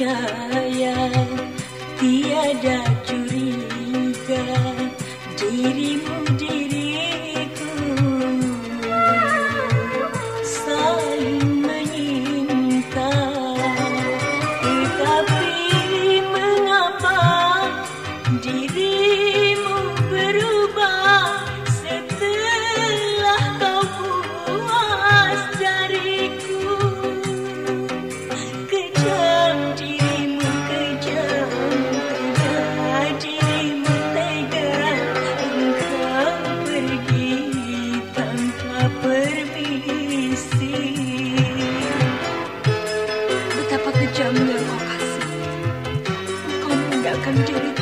jaya tiada jua continue.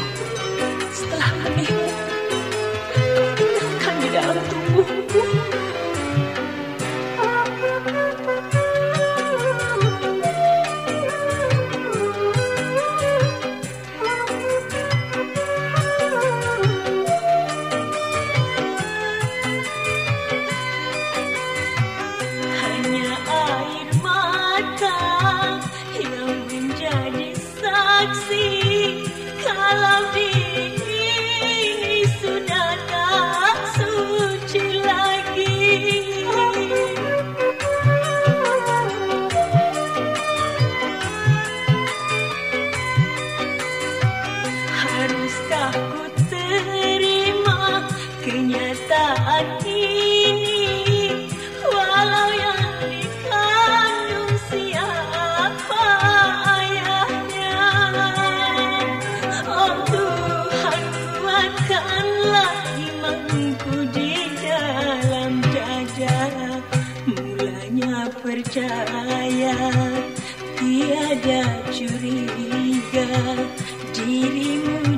Haruskah ku terima kenyataan ini? Walau yang dikandung siapa ayahnya? Oh Tuhan kuatkanlah imanku di dalam dada Mulanya percaya tiada curiga. Irimundu.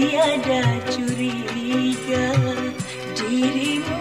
tiada curiga dirimu.